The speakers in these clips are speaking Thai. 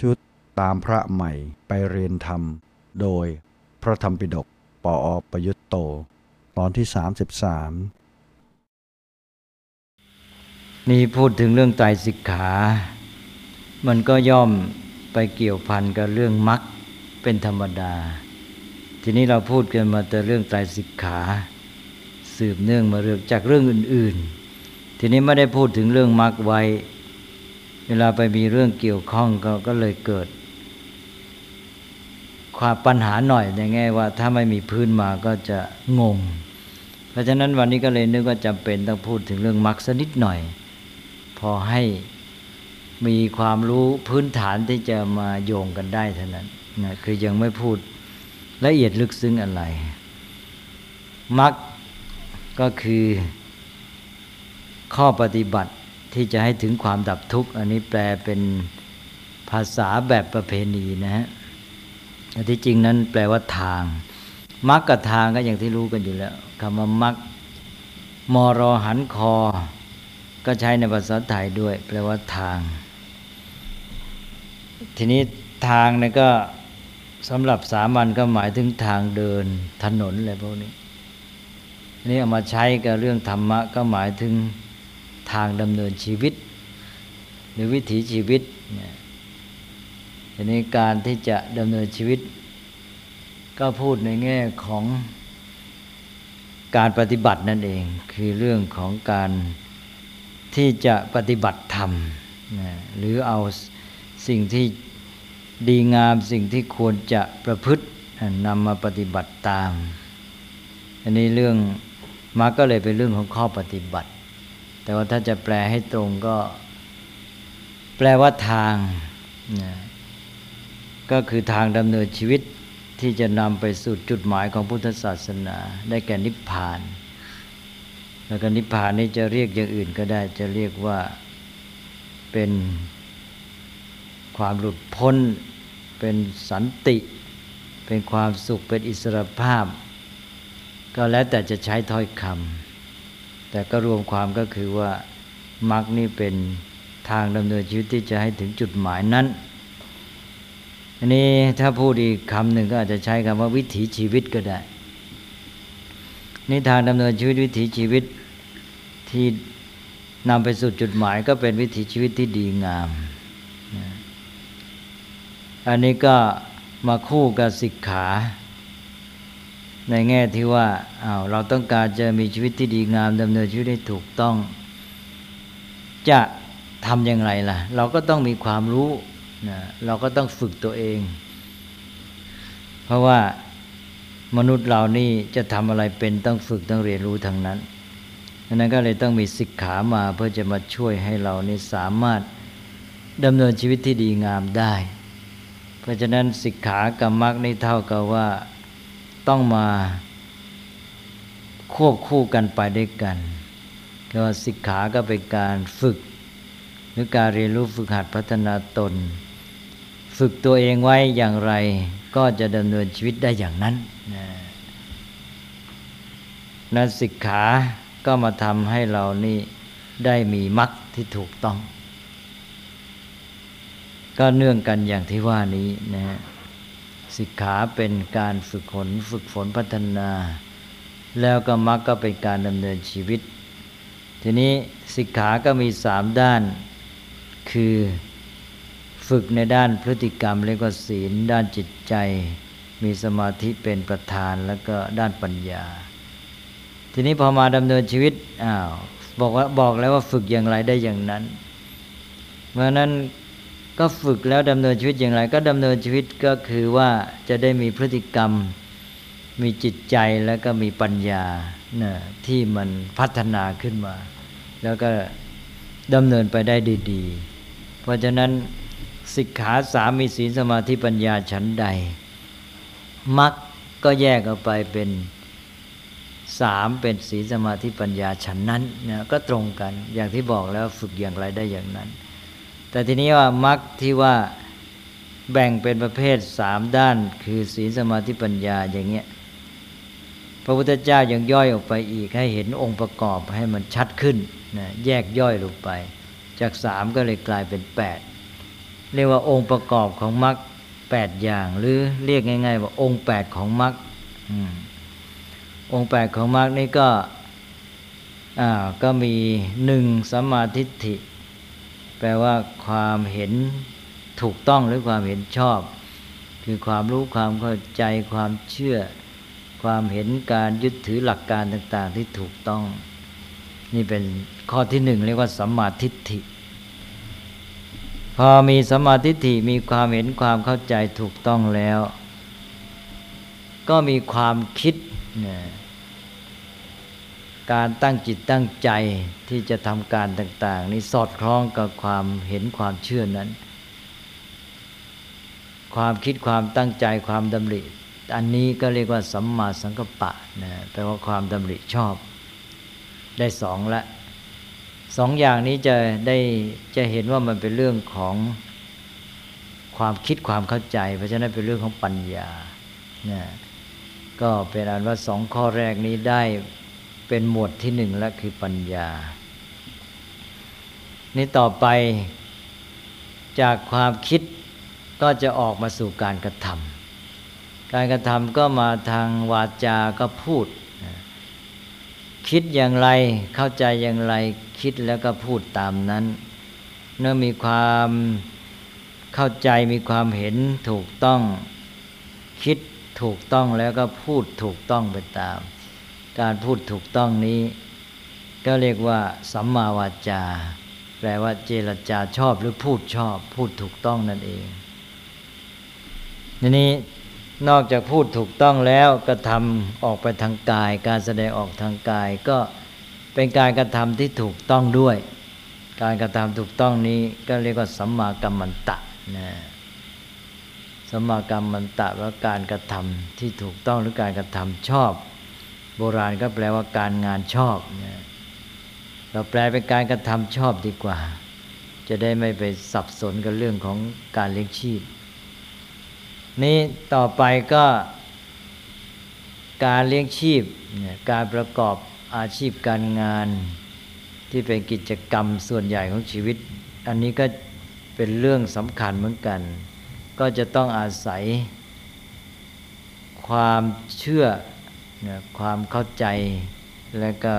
ชุดตามพระใหม่ไปเรียนธรรม โดยพระธรรมปิฎกปออประยุตโต ตอนที่ 33 นี่พูดถึงเรื่องไตรสิกขา มันก็ย่อมไปเกี่ยวพันกับเรื่องมรรคเป็นธรรมดา ทีนี้เราพูดกันมาแต่เรื่องไตรสิกขา สืบเนื่องมาเรื่องจากเรื่องอื่น ๆ ทีนี้ไม่ได้พูดถึงเรื่องมรรคไว้ เวลาไปมีเรื่องเกี่ยวข้องก็ก็เลยเกิด ความปัญหาหน่อยในแง่ว่า ถ้าไม่มีพื้นมาก็จะงง เพราะฉะนั้นวันนี้ก็เลยนึกว่าจำเป็นต้องพูดถึงเรื่องมรรคสักนิดหน่อย พอให้มีความรู้พื้นฐานที่จะมาโยงกันได้เท่านั้นนะคือยังไม่พูดละเอียดลึกซึ้งอะไรมรรคก็คือข้อปฏิบัติ ที่จะให้ถึงความดับทุกข์ อันนี้แปลเป็นภาษาแบบประเพณีนะฮะที่จริงนั้นแปลว่าทางมรรคกับทางก็อย่างที่รู้กันอยู่แล้วคำว่ามรรคมรหันคอ ก็ใช้ในภาษาไทยด้วย แปลว่าทาง ทีนี้ทางนี่ก็สำหรับสามัญก็หมายถึงทางเดินถนนอะไรพวกนี้นี่เอามาใช้กับเรื่องธรรมะก็หมายถึง ทางดำเนินชีวิต หรือวิถีชีวิตเนี่ยทีนี้การที่จะดำเนินชีวิต ก็พูดในแง่ของการปฏิบัตินั่นเอง คือเรื่องของการที่จะปฏิบัติธรรมนะหรือเอาสิ่งที่ดีงามสิ่งที่ควรจะประพฤตินำมาปฏิบัติตาม อันนี้เรื่องมาก็เลยเป็นเรื่องของข้อปฏิบัติ แต่ว่าถ้าจะแปลให้ตรงก็ แปลว่าทางนะก็คือทางดำเนินชีวิตที่จะนำไปสู่จุดหมายของพุทธศาสนา ได้แก่นิพพาน แล้วก็นิพพานนี้จะเรียกอย่างอื่นก็ได้ จะเรียกว่าเป็นความหลุดพ้น เป็นสันติ เป็นความสุขเป็นอิสรภาพ ก็แล้วแต่จะใช้ถ้อยคำ แต่ก็รวมความก็คือว่ามรรคนี่เป็นทางดำเนินชีวิตที่จะให้ถึงจุดหมายนั้น อันนี้ถ้าพูดอีกคำหนึ่งก็อาจจะใช้คำว่าวิถีชีวิตก็ได้นี่ทางดำเนินชีวิตวิถีชีวิตที่นำไปสู่จุดหมายก็เป็นวิถีชีวิตที่ดีงาม อันนี้ก็มาคู่กับสิกขา ในแง่ที่ว่าอา้าวเราต้องการจะมีชีวิตที่ดีงามดำเนินชีวิตได้ถูกต้อง จะทำอย่างไรล่ะ เราก็ต้องมีความรู้นะเราก็ต้องฝึกตัวเอง เพราะว่ามนุษย์เรานี่จะทำอะไรเป็นต้องฝึกต้องเรียนรู้ทางนั้นดังนั้นก็เลยต้องมีสิกขามาเพื่อจะมาช่วยให้เรานี่สามารถดำเนินชีวิตที่ดีงามได้ เพราะฉะนั้นสิกขากับมรรคนี่เท่ากับว่า ต้องมาควบคู่กันไปด้วยกันก็สิกขาก็เป็นการฝึก หรือการเรียนรู้ฝึกหัดพัฒนาตน ฝึกตัวเองไว้อย่างไร ก็จะดำเนินชีวิตได้อย่างนั้นนันสิกขาก็มาทำให้เรานี่ได้มีมรรคที่ถูกต้อง ก็เนื่องกันอย่างที่ว่านี้นะฮะ สิกขาเป็นการฝึกฝนฝึกฝนพัฒนา แล้วก็มรรคก็เป็นการดำเนินชีวิต ทีนี้สิกขาก็มีสามด้าน คือฝึกในด้านพฤติกรรมเรียกว่าศีล ด้านจิตใจ มีสมาธิเป็นประธานแล้วก็ด้านปัญญา ทีนี้พอมาดำเนินชีวิตอ้าวบอกว่าบอกแล้วว่าฝึกอย่างไรได้อย่างนั้นเพราะนั้น ก็ฝึกแล้วดำเนินชีวิตอย่างไร ก็ดำเนินชีวิตก็คือว่าจะได้มีพฤติกรรม มีจิตใจแล้วก็มีปัญญานะที่มันพัฒนาขึ้นมา แล้วก็ดำเนินไปได้ดี ๆ เพราะฉะนั้นสิกขาสามีศีลสมาธิปัญญาชั้นใดมรรคก็แยกออกไปเป็นสามเป็นศีลสมาธิปัญญาชั้นนั้นนะก็ตรงกันอย่างที่บอกแล้วฝึกอย่างไรได้อย่างนั้น แต่ทีนี้ว่ามรรคที่ว่าแบ่งเป็นประเภทสามด้าน คือศีลสมาธิปัญญาอย่างเงี้ยพระพุทธเจ้ายังย่อยออกไปอีกให้เห็นองค์ประกอบให้มันชัดขึ้นนะแยกย่อยลงไป จากสามก็เลยกลายเป็นแปดเรียกว่าองค์ประกอบของมรรคแปดอย่างหรือเรียกง่าย ๆ ว่าองค์แปดของมรรคองค์แปดของมรรคนี่ก็อ่าก็มีหนึ่งสัมมาทิฏฐิ ลว่าความเห็นถูกต้องหรือความเห็นชอบ คือความรู้ความเข้าใจความเชื่อ ความเห็นการยึดถือหลักการต่าง ๆ ที่ถูกต้อง นี่เป็นข้อที่หนึ่งเรียกว่าสัมมาทิฏฐิ พอมีสัมมาธิฏฐิมีความเห็นความเข้าใจถูกต้องแล้ว ก็มีความคิดนะ การตั้งจิตตั้งใจที่จะทำการต่าง ๆ นี้สอดคล้องกับความเห็นความเชื่อนั้น ความคิดความตั้งใจความดำริ อันนี้ก็เรียกว่าสัมมาสังกัปปะนะแปลว่าความดำริชอบ ได้สองละสองอย่างนี้จะได้จะเห็นว่ามันเป็นเรื่องของความคิดความเข้าใจ เพราะฉะนั้นเป็นเรื่องของปัญญานะก็เป็นอันว่าสองข้อแรกนี้ได้ เป็นหมวดที่หนึ่งและคือปัญญา นี่ต่อไปจากความคิดก็จะออกมาสู่การกระทำการกระทำก็มาทางวาจาก็พูด คิดอย่างไรเข้าใจอย่างไรคิดแล้วก็พูดตามนั้นเมื่อมีความเข้าใจมีความเห็นถูกต้อง คิดถูกต้องแล้วก็พูดถูกต้องไปตาม การพูดถูกต้องนี้ ก็เรียกว่า สัมมาวาจา แปลว่าเจรจาชอบหรือพูดชอบ พูดถูกต้องนั่นเองทีนี้นอกจากพูดถูกต้องแล้วกระทำออกไปทางกาย การแสดงออกทางกายก็เป็นการกระทำที่ถูกต้องด้วย การกระทำถูกต้องนี้ก็เรียกว่าสัมมากัมมันตะนะสัมมากัมมันตะว่าการกระทำที่ถูกต้องหรือการกระทำชอบ โบราณก็แปลว่าการงานชอบนะเราแปลเป็นการกระทำชอบดีกว่า จะได้ไม่ไปสับสนกับเรื่องของการเลี้ยงชีพ นี้ต่อไปก็การเลี้ยงชีพการประกอบอาชีพการงานที่เป็นกิจกรรมส่วนใหญ่ของชีวิต อันนี้ก็เป็นเรื่องสำคัญเหมือนกัน ก็จะต้องอาศัยความเชื่อ ความเข้าใจและก็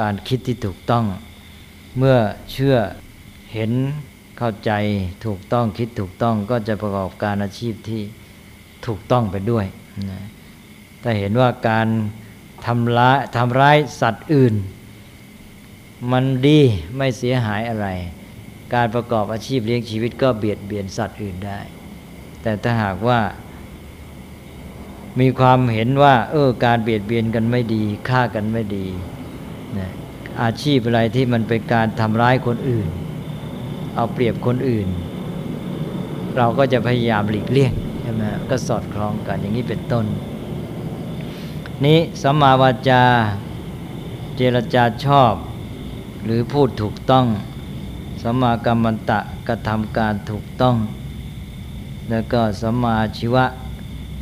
การคิดที่ถูกต้อง เมื่อเชื่อเห็นเข้าใจถูกต้องคิดถูกต้องก็จะประกอบการอาชีพที่ถูกต้องไปด้วยนะถ้าเห็นว่าการทำร้ายทำร้ายสัตว์อื่น มันดีไม่เสียหายอะไร การประกอบอาชีพเลี้ยงชีวิตก็เบียดเบียนสัตว์อื่นได้ แต่ถ้าหากว่า มีความเห็นว่า เออการเบียดเบียนกันไม่ดีฆ่ากันไม่ดีนะอาชีพอะไรที่มันเป็นการทำร้ายคนอื่น เอาเปรียบคนอื่น เราก็จะพยายามหลีกเลี่ยงใช่ไหมก็สอดคล้องกันอย่างนี้เป็นต้น นี้สัมมาวาจาเจรจาชอบ หรือพูดถูกต้องสัมมากรรมันตะกระทำการถูกต้อง แล้วก็สัมมาชีวะ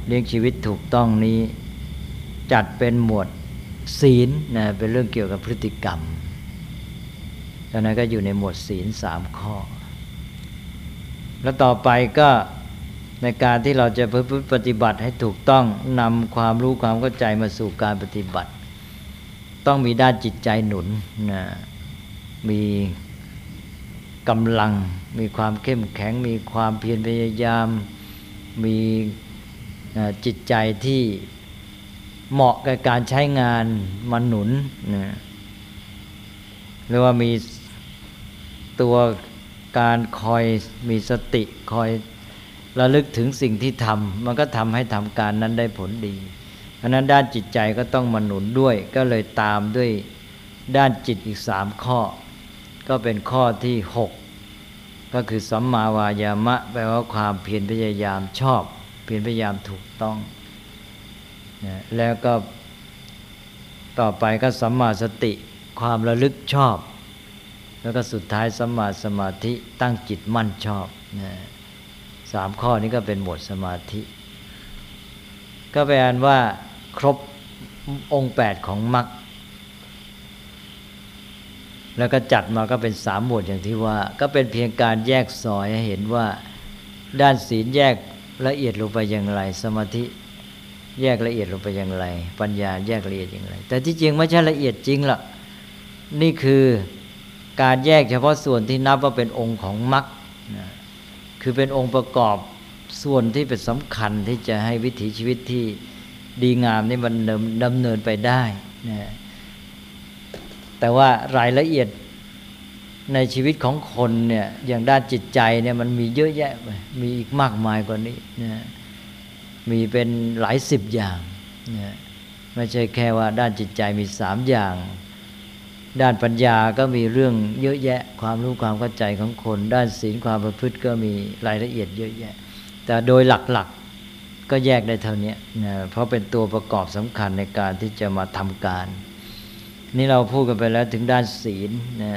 เลี้ยงชีวิตถูกต้องนี้ จัดเป็นหมวดศีลนะเป็นเรื่องเกี่ยวกับพฤติกรรมดังนั้นก็อยู่ในหมวดศีลสามข้อ แล้วต่อไปก็ในการที่เราจะปฏิบัติให้ถูกต้องนำความรู้ความเข้าใจมาสู่การปฏิบัติ ต้องมีด้านจิตใจหนุนนะมีกำลัง มีความเข้มแข็ง มีความเพียรพยายาม มี จิตใจที่เหมาะกับการใช้งานมาหนุนนะหรือว่ามีตัวการคอยมีสติคอยระลึกถึงสิ่งที่ทำมันก็ทำให้ทำการนั้นได้ผลดีเพราะนั้นด้านจิตใจก็ต้องมาหนุนด้วย ก็เลยตามด้วยด้านจิตอีกสามข้อ ก็เป็นข้อที่หกก็คือสัมมาวายามะ แปลว่าความเพียรพยายามชอบ เพียรพยายามถูกต้องนะแล้วก็ต่อไปก็สัมมาสติความระลึกชอบ แล้วก็สุดท้ายสัมมาสมาธิตั้งจิตมั่นชอบนะสามข้อนี้ก็เป็นหมวดสมาธิ ก็แปลว่า ครบองค์แปดของมรรคแล้วก็จัดมาก็เป็นสามหมวดอย่างที่ว่า ก็เป็นเพียงการแยกซอยให้เห็นว่า ด้านศีลแยก ละเอียดลงไปอย่างไร สมาธิแยกละเอียดลงไปอย่างไร ปัญญาแยกละเอียดอย่างไร แต่ที่จริงไม่ใช่ละเอียดจริงหรอกนี่คือการแยกเฉพาะส่วนที่นับว่าเป็นองค์ของมรรคคือเป็นองค์ประกอบส่วนที่เป็นสำคัญที่จะให้วิถีชีวิตที่ดีงามนี่มันดำเนินไปได้นะแต่ว่ารายละเอียด ในชีวิตของคนเนี่ยอย่างด้านจิตใจเนี่ยมันมีเยอะแยะไปมีอีกมากมายกว่านี้นะมีเป็นหลายสิบอย่างนะไม่ใช่แค่ว่าด้านจิตใจมีสามอย่าง ด้านปัญญาก็มีเรื่องเยอะแยะ ความรู้ความเข้าใจของคน ด้านศีลความประพฤติก็มีรายละเอียดเยอะแยะ แต่โดยหลักๆก็แยกได้เท่านี้นะเพราะเป็นตัวประกอบสำคัญในการที่จะมาทำการ นี่เราพูดกันไปแล้วถึงด้านศีลนะ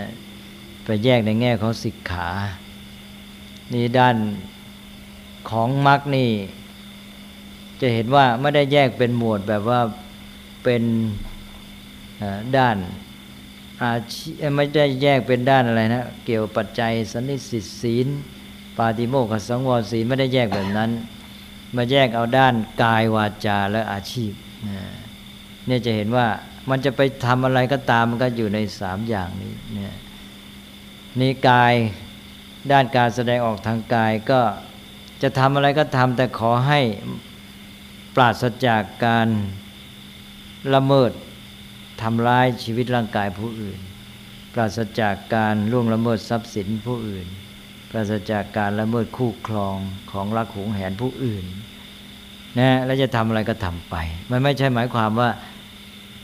ไปแยกในแง่ของสิกขา นี่ด้านของมรรคนี่ จะเห็นว่าไม่ได้แยกเป็นหมวดแบบว่าเป็นด้านอาชีไม่ได้แยกเป็นด้านอะไรนะ เกี่ยวปัจจัยสันนิสิตศีล ปาติโมกขสังวรศีลไม่ได้แยกแบบนั้น มาแยกเอาด้านกายวาจาและอาชีพเนี่ยจะเห็นว่ามันจะไปทำอะไรก็ตามมันก็อยู่ในสามอย่างนี้เนี่ย นี่กายด้านการแสดงออกทางกายก็จะทำอะไรก็ทำแต่ขอให้ปราศจากการละเมิดทำร้ายชีวิตร่างกายผู้อื่น ปราศจากการล่วงละเมิดทรัพย์สินผู้อื่น ปราศจากการละเมิดคู่ครองของรักหวงแหนผู้อื่นนะแล้วจะทำอะไรก็ทำไป มันไม่ใช่หมายความว่า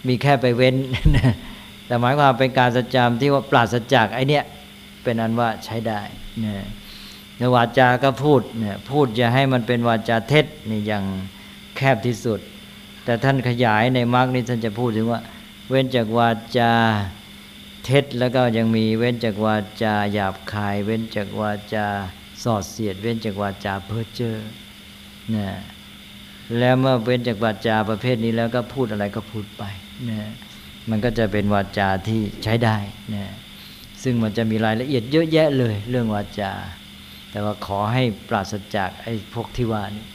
มีแค่ไปเว้น แต่หมายความเป็นการสัจจามที่ว่าปราศจากไอเนี้ย เป็นอันว่าใช้ได้เนี่ยในวาจาก็พูดเนี่ยพูดจะให้มันเป็นวาจาเท็จนี่อย่างแคบที่สุด แต่ท่านขยายในมรรคนี้ท่านจะพูดถึงว่า เว้นจากวาจาเท็จแล้วก็ยังมีเว้นจากวาจาหยาบคาย เว้นจากวาจาสอดเสียด เว้นจากวาจาเพ้อเจ้อเนี่ยแล้วเมื่อเว้นจากวาจาประเภทนี้แล้วก็พูดอะไรก็พูดไปเนี่ยมันก็จะเป็นวาจาที่ใช้ได้เนี่ย ซึ่งมันจะมีรายละเอียดเยอะแยะเลยเรื่องวาจา แต่ว่าขอให้ปราศจากไอ้พวกที่ว่านี้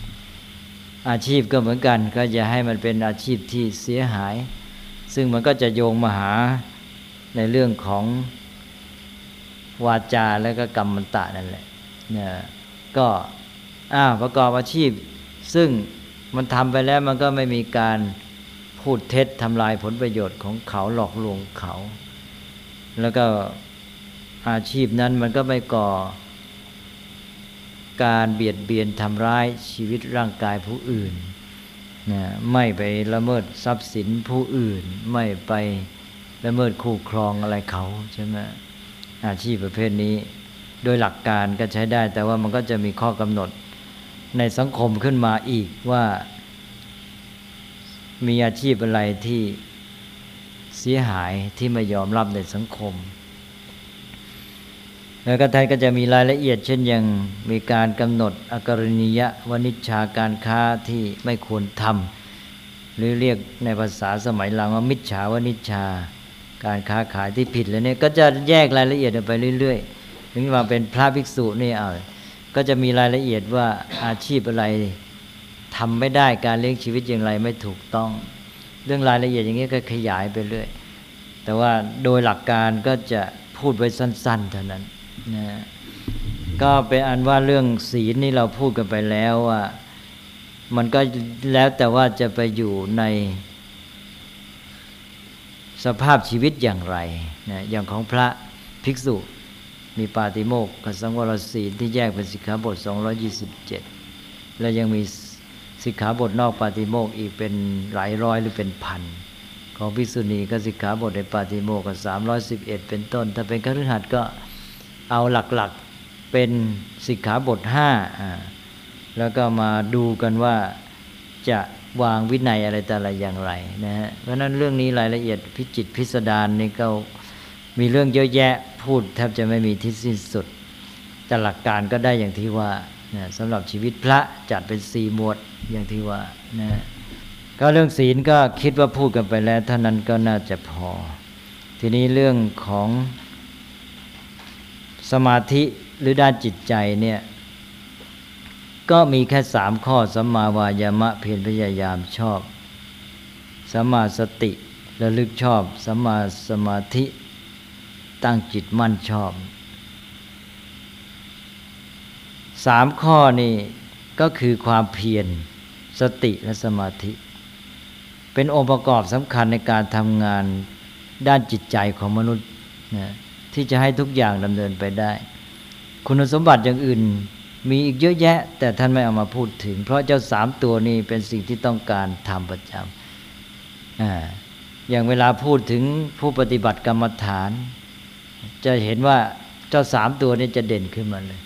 อาชีพก็เหมือนกัน ก็จะให้มันเป็นอาชีพที่เสียหาย ซึ่งมันก็จะโยงมาหาในเรื่องของวาจาแล้วก็กรรมตะนั่นแหละเนี่ยก็อ้าวประกอบอาชีพ ซึ่งมันทำไปแล้วมันก็ไม่มีการพูดเท็จทำลายผลประโยชน์ของเขาหลอกลวงเขา แล้วก็ อาชีพนั้นมันก็ไม่ก่อ การเบียดเบียนทำร้ายชีวิตร่างกายผู้อื่นนะไม่ไปละเมิดทรัพย์สินผู้อื่น ไม่ไปละเมิดคู่ครองอะไรเขาใช่ไหมอาชีพประเภทนี้ โดยหลักการก็ใช้ได้ แต่ว่ามันก็จะมีข้อกำหนดในสังคมขึ้นมาอีกว่า มีอาชีพอะไรที่เสียหายที่ไม่ยอมรับในสังคม แล้วก็ท่านก็จะมีรายละเอียด เช่นอย่างมีการกำหนดอกรณียะวณิชาการค้าที่ไม่ควรทำหรือเรียกในภาษาสมัยหลังว่ามิจฉาวณิชา การค้าขายที่ผิดแล้วเนี่ยก็จะแยกรายละเอียดไปเรื่อยๆถึงมาเป็นพระภิกษุนี่เอาก็จะมีรายละเอียดว่าอาชีพอะไรทำไม่ได้การเลี้ยงชีวิตอย่างไรไม่ถูกต้อง เรื่องรายละเอียดอย่างนี้ก็ขยายไปเรื่อย แต่ว่าโดยหลักการก็จะพูดไว้สั้น ๆ เท่านั้น นะก็เป็นอันว่าเรื่องศีลนี่เราพูดกันไปแล้วว่า มันก็แล้วแต่ว่าจะไปอยู่ในสภาพชีวิตอย่างไรนะอย่างของพระภิกษุ มีปาติโมกขสังวรศีลที่แยกเป็นสิกขาบท 227 แล้วยังมีสิกขาบทนอกปาติโมกอีกเป็นหลายร้อยหรือเป็นพันของภิกษุณีก็สิกขาบทในปาติโมกก็311 เป็นต้น ถ้าเป็นคฤหัสถ์ก็ เอาหลักๆเป็นสิกขาบทห้าแล้วก็มาดูกันว่าจะวางวินัยอะไรแต่ละอย่างไรนะฮะเพราะนั้นเรื่องนี้รายละเอียดพิจิตพิสดารนี่ก็มีเรื่องเยอะแยะพูดแทบจะไม่มีที่สิ้นสุด แต่หลักการก็ได้อย่างที่ว่านะสำหรับชีวิตพระจัดเป็นสี่หมวดอย่างที่ว่านะก็เรื่องศีลก็คิดว่าพูดกันไปแล้วเท่านั้นก็น่าจะพอ ทีนี้เรื่องของ สมาธิหรือด้านจิตใจเนี่ยก็มีแค่สามข้อสัมมาวายามะเพียรพยายามชอบสัมมาสติระลึกชอบสัมมาสมาธิตั้งจิตมั่นชอบสามข้อนี่ก็คือความเพียรสติและสมาธิ เป็นองค์ประกอบสำคัญในการทำงานด้านจิตใจของมนุษย์นะ ที่จะให้ทุกอย่างดำเนินไปได้ คุณสมบัติอย่างอื่นมีอีกเยอะแยะ แต่ท่านไม่เอามาพูดถึง เพราะเจ้าสามตัวนี้เป็นสิ่งที่ต้องการทำประจำอย่างเวลาพูดถึงผู้ปฏิบัติกรรมฐาน จะเห็นว่าเจ้าสามตัวนี้จะเด่นขึ้นมาเลย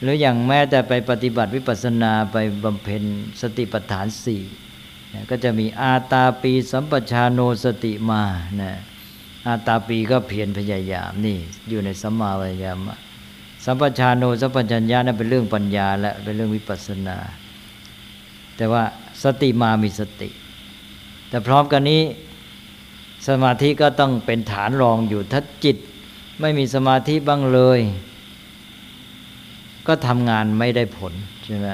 หรืออย่างแม้แต่ไปปฏิบัติวิปัสสนาไปบำเพ็ญสติปัฏฐานสี่ก็จะมีอาตาปีสัมปชาโนสติมานะ อาตาปีก็เพียรพยายามนี่ อยู่ในสัมมาวิยามะสัมปชาโนสัมปชัญญะนั่นเป็นเรื่องปัญญาและเป็นเรื่องวิปัสสนา แต่ว่าสติมามีสติ แต่พร้อมกันนี้สมาธิก็ต้องเป็นฐานรองอยู่ถ้าจิตไม่มีสมาธิบ้างเลย ก็ทำงานไม่ได้ผลใช่ไหม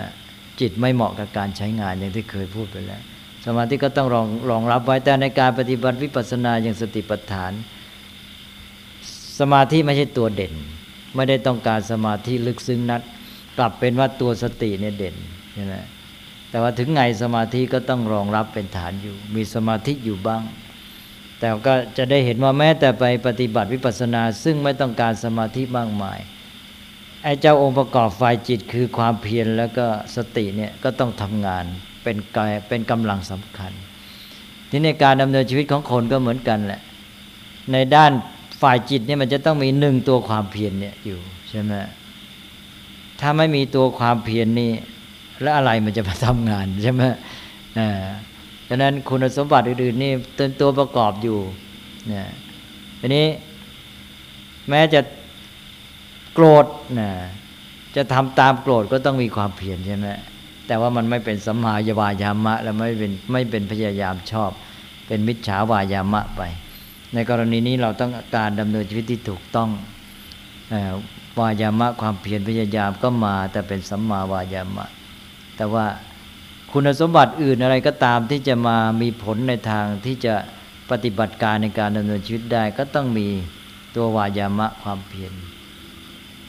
จิตไม่เหมาะกับการใช้งานอย่างที่เคยพูดไปแล้ว สมาธิก็ต้องรองรองรับไว้แต่ในการปฏิบัติวิปัสสนาอย่างสติปัฏฐาน สมาธิไม่ใช่ตัวเด่น ไม่ได้ต้องการสมาธิลึกซึ้งนัดกลับเป็นว่าตัวสติเนี่ยเด่นใช่ไหมแต่ว่าถึงไงสมาธิก็ต้องรองรับเป็นฐานอยู่ มีสมาธิอยู่บ้าง แต่ก็จะได้เห็นว่าแม้แต่ไปปฏิบัติวิปัสสนา ซึ่งไม่ต้องการสมาธิมากมายไอ้เจ้าองค์ประกอบฝ่ายจิตคือความเพียรแล้วก็สติเนี่ยก็ต้องทำงาน เป็นกายเป็นกำลังสำคัญ ที่ในการดำเนินชีวิตของคนก็เหมือนกันแหละ ในด้านฝ่ายจิตเนี่ยมันจะต้องมีหนึ่งตัวความเพียรเนี่ยอยู่ใช่ไหมถ้าไม่มีตัวความเพียรนี่แล้วอะไรมันจะมาทำงานใช่ไหมอ่าดังนั้นคุณสมบัติอื่นๆนี่เป็นตัวประกอบอยู่นี่ยทีนี้แม้จะโกรธนะจะทำตามโกรธก็ต้องมีความเพียรใช่ไหม แต่ว่ามันไม่เป็นสัมมาวายามะ และไม่เป็นไม่เป็นพยายามชอบ เป็นมิจฉาวายามะไป ในกรณีนี้เราต้องการดำเนินชีวิตที่ถูกต้องวายามะความเพียรพยายามก็มา แต่เป็นสัมมาวายามะ แต่ว่าคุณสมบัติอื่นอะไรก็ตามที่จะมามีผลในทางที่จะปฏิบัติการในการดำเนินชีวิตได้ ก็ต้องมีตัววายามะความเพียร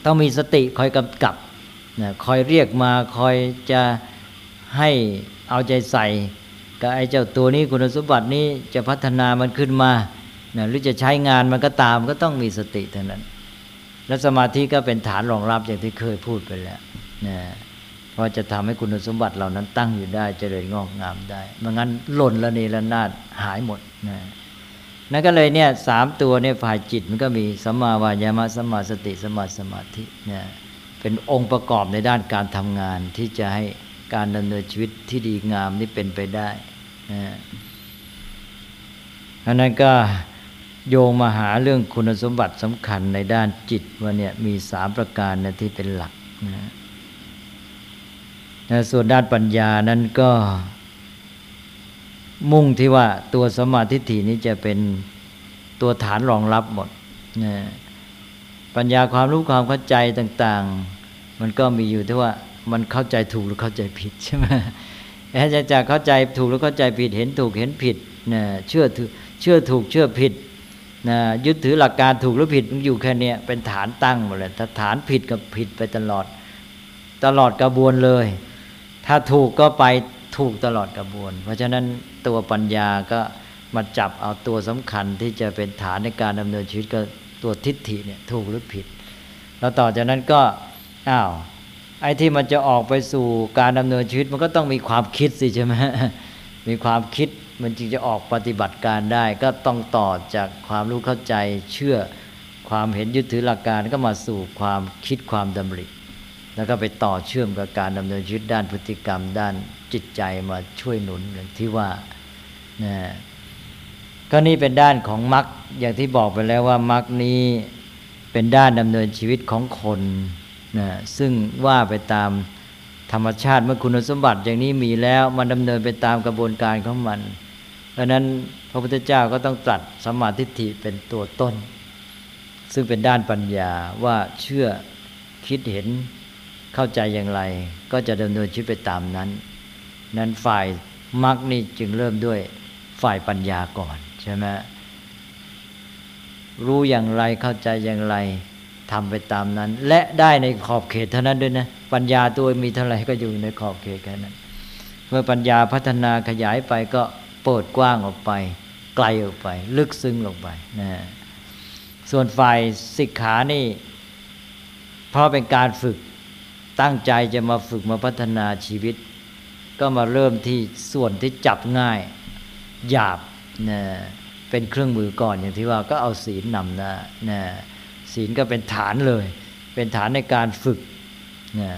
ต้องมีสติคอยกำกับนะคอยเรียกมาคอยจะ ให้เอาใจใส่กับไอ้เจ้าตัวนี้คุณสมบัตินี้จะพัฒนามันขึ้นมานะหรือจะใช้งานมันก็ตามก็ต้องมีสติเท่านั้น และสมาธิก็เป็นฐานรองรับอย่างที่เคยพูดไปแล้วนะเพราะจะทำให้คุณสมบัติเหล่านั้นตั้งอยู่ได้จเจริญงอกงามได้ไม่งั้นหล่นละเนีละนาดหายหมดนะนั่นก็เลยเนี่ยสามตัวเนี่ยฝ่ายจิตมันก็มีสัมมาวายามะสัมมาสติสัมมาสมาธิเนี่ยเป็นองค์ประกอบในด้านการทำงานที่จะให้ การดำเนินชีวิตที่ดีงามนี่เป็นไปได้นะอันนั้นก็โยงมาหาเรื่องคุณสมบัติสำคัญในด้านจิตว่าเนี่ยมีสามประการนะที่เป็นหลักนะส่วนด้านปัญญานั้นก็ มุ่งที่ว่าตัวสมาธิฐินี้จะเป็นตัวฐานรองรับหมดนะปัญญาความรู้ความเข้าใจต่าง ๆ มันก็มีอยู่ที่ว่า มันเข้าใจถูกหรือเข้าใจผิดใช่ไหมถ้าจะจะเข้าใจถูกหรือเข้าใจผิด เห็นถูกเห็นผิดนะเชื่อถือเชื่อถูกเชื่อผิดนะยึดถือหลักการถูกหรือผิดมันอยู่แค่นี้เป็นฐานตั้งหมดเลยถ้าฐานผิดกับผิดไปตลอด ตลอดกระบวนเลย ถ้าถูกก็ไปถูกตลอดกระบวน เพราะฉะนั้นตัวปัญญาก็มาจับเอาตัวสำคัญที่จะเป็นฐานในการดำเนินชีวิตก็ตัวทิฏฐิเนี่ยถูกหรือผิด แล้วต่อจากนั้นก็อ้าว ไอ้ที่มันจะออกไปสู่การดำเนินชีวิตมันก็ต้องมีความคิดสิใช่ไหมมีความคิดมันจึงจะออกปฏิบัติการได้ ก็ต้องต่อจากความรู้เข้าใจเชื่อความเห็นยึดถือหลักการก็มาสู่ความคิดความดำริ แล้วก็ไปต่อเชื่อมกับการดำเนินชีวิตด้านพฤติกรรม ด้านจิตใจมาช่วยหนุนอย่างที่ว่านะก็นี่เป็นด้านของมรรคอย่างที่บอกไปแล้วว่ามรรคนี้เป็นด้านดำเนินชีวิตของคน นะซึ่งว่าไปตามธรรมชาติเมื่อคุณสมบัติอย่างนี้มีแล้วมันดำเนินไปตามกระบวนการของมัน เพราะนั้นพระพุทธเจ้าก็ต้องตรัสสมาธิิเป็นตัวต้น ซึ่งเป็นด้านปัญญาว่าเชื่อคิดเห็นเข้าใจอย่างไร ก็จะดำเนินชีวิตไปตามนั้น นั้นฝ่ายมรรคนี่จึงเริ่มด้วยฝ่ายปัญญาก่อนใช่ไหมรู้อย่างไรเข้าใจอย่างไร ทำไปตามนั้น และได้ในขอบเขตเท่านั้นด้วยนะ ปัญญาตัวมีเท่าไหร่ก็อยู่ในขอบเขตแค่นั้น เมื่อปัญญาพัฒนาขยายไปก็เปิดกว้างออกไป ไกลออกไป ลึกซึ้งลงไปนะส่วนฝ่ายสิกขานี่ เพราะเป็นการฝึกตั้งใจจะมาฝึกมาพัฒนาชีวิต ก็มาเริ่มที่ส่วนที่จับง่าย หยาบนะเป็นเครื่องมือก่อนอย่างที่ว่าก็เอาศีลนำหนะนะ ศีลก็เป็นฐานเลย เป็นฐานในการฝึกนะ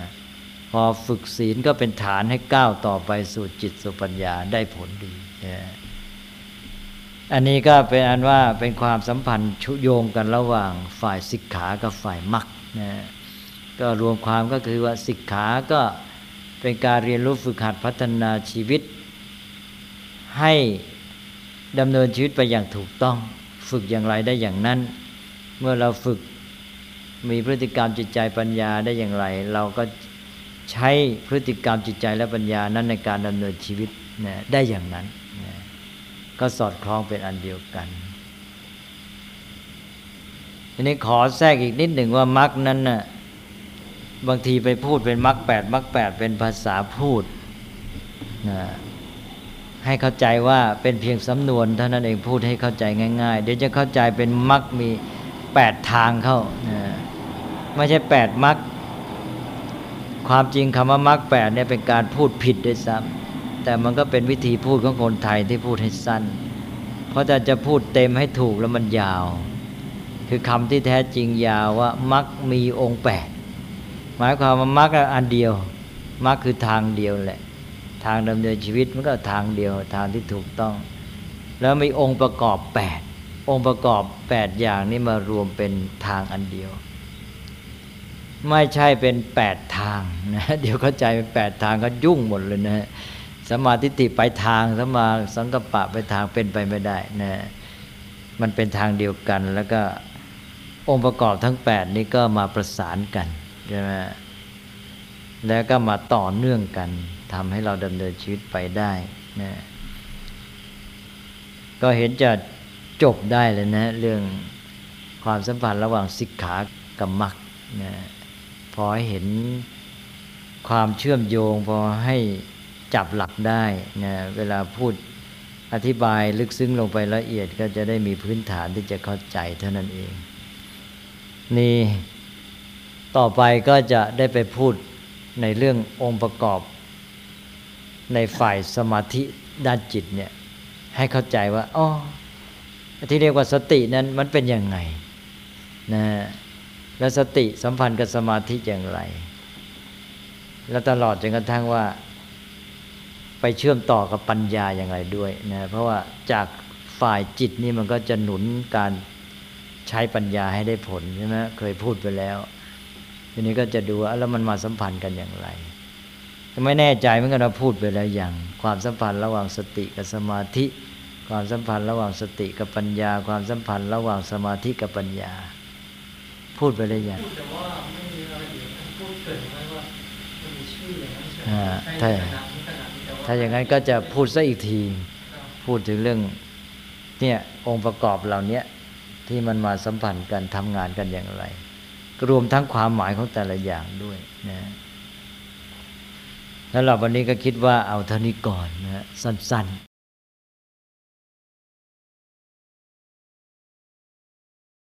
พอฝึกศีลก็เป็นฐานให้ก้าวต่อไปสู่จิตสู่ปัญญาได้ผลดีนะอันนี้ก็เป็นอันว่าเป็นความสัมพันธ์ชุโยงกันระหว่างฝ่ายสิกขากับฝ่ายมรรคนะก็รวมความก็คือว่าสิกขาก็เป็นการเรียนรู้ฝึกหัดพัฒนาชีวิต ให้ดำเนินชีวิตไปอย่างถูกต้อง ฝึกอย่างไรได้อย่างนั้น เมื่อเราฝึกมีพฤติกรรมจิตใจปัญญาได้อย่างไร เราก็ใช้พฤติกรรมจิตใจและปัญญานั้นในการดำเนินชีวิตนะได้อย่างนั้นนะก็สอดคล้องเป็นอันเดียวกันทีนี้ขอแทรกอีกนิดหนึ่งว่ามรรคนั้นนะ่ะบางทีไปพูดเป็นมรรคแปดมรรคแปดเป็นภาษาพูดนะให้เข้าใจว่าเป็นเพียงสำนวนเท่านั้นเองพูดให้เข้าใจง่าย ๆ เดี๋ยวจะเข้าใจเป็นมรรคมี แปดทางเข้าไม่ใช่แปดมรรคความจริงคำว่ามรรคแปดเนี่ยเป็นการพูดผิดด้วยซ้ำแต่มันก็เป็นวิธีพูดของคนไทยที่พูดให้สั้น เพราะจะจะพูดเต็มให้ถูกแล้วมันยาว คือคำที่แท้จริงยาวว่ามรรคมีองค์แปดหมายความว่ามรรคอันเดียวมรรคคือทางเดียวแหละ ทางดำเนินชีวิตมันก็ทางเดียวทางที่ถูกต้อง แล้วมีองค์ประกอบแปด องค์ประกอบแปดอย่างนี้มารวมเป็นทางอันเดียว ไม่ใช่เป็นแปดทางนะเดี๋ยวเข้าใจเป็นแปดทางก็ยุ่งหมดเลยนะสมาธิติไปทางสมาสังกปะไปทางเป็นไปไม่ได้นะมันเป็นทางเดียวกัน แล้วก็องค์ประกอบทั้งแปดนี้ก็มาประสานกันใช่ไหมแล้วก็มาต่อเนื่องกันทำให้เราดำเนินชีวิตไปได้นะก็เห็นจะ จบได้เลยนะ เรื่องความสัมพันธ์ระหว่างสิกขากับมรรคนะพอให้เห็นความเชื่อมโยงพอให้จับหลักได้นะเวลาพูดอธิบายลึกซึ้งลงไปละเอียดก็จะได้มีพื้นฐานที่จะเข้าใจเท่านั้นเอง นี่ต่อไปก็จะได้ไปพูดในเรื่ององค์ประกอบ ในฝ่ายสมาธิด้านจิตเนี่ยให้เข้าใจว่าอ๋อ ที่เรียกว่าสตินั้นมันเป็นยังไงนะแล้วสติสัมพันธ์กับสมาธิอย่างไร แล้วตลอดจนกระทั่งว่า ไปเชื่อมต่อกับปัญญาอย่างไรด้วยนะเพราะว่าจากฝ่ายจิตนี่มันก็จะหนุนการใช้ปัญญาให้ได้ผลใช่ไหมเคยพูดไปแล้วทีนี้ก็จะดูว่าแล้วมันมาสัมพันธ์กันอย่างไรไม่แน่ใจเหมือนกันเราพูดไปแล้วอย่าง ความสัมพันธ์ระหว่างสติกับสมาธิ ความสัมพันธ์ระหว่างสติกับปัญญา ความสัมพันธ์ระหว่างสมาธิกับปัญญา พูดไปแล้วอย่างพูดแต่ว่าไม่มีรายละเอียดพูดเกรินไว้ว่ามันมีชื่ออย่างใช่ถ้าขนาดนี้ขนาดนี้แต่ว่าถ้าอย่างนั้นก็จะพูดซะอีกที พูดถึงเรื่องเนี่ยองค์ประกอบเหล่านี้ที่มันมาสัมพันธ์กันทำงานกันอย่างไรรวมทั้งความหมายของแต่ละอย่างด้วยนะแล้วเราวันนี้ก็คิดว่าเอาเท่านี้ก่อนนะสั้น ๆ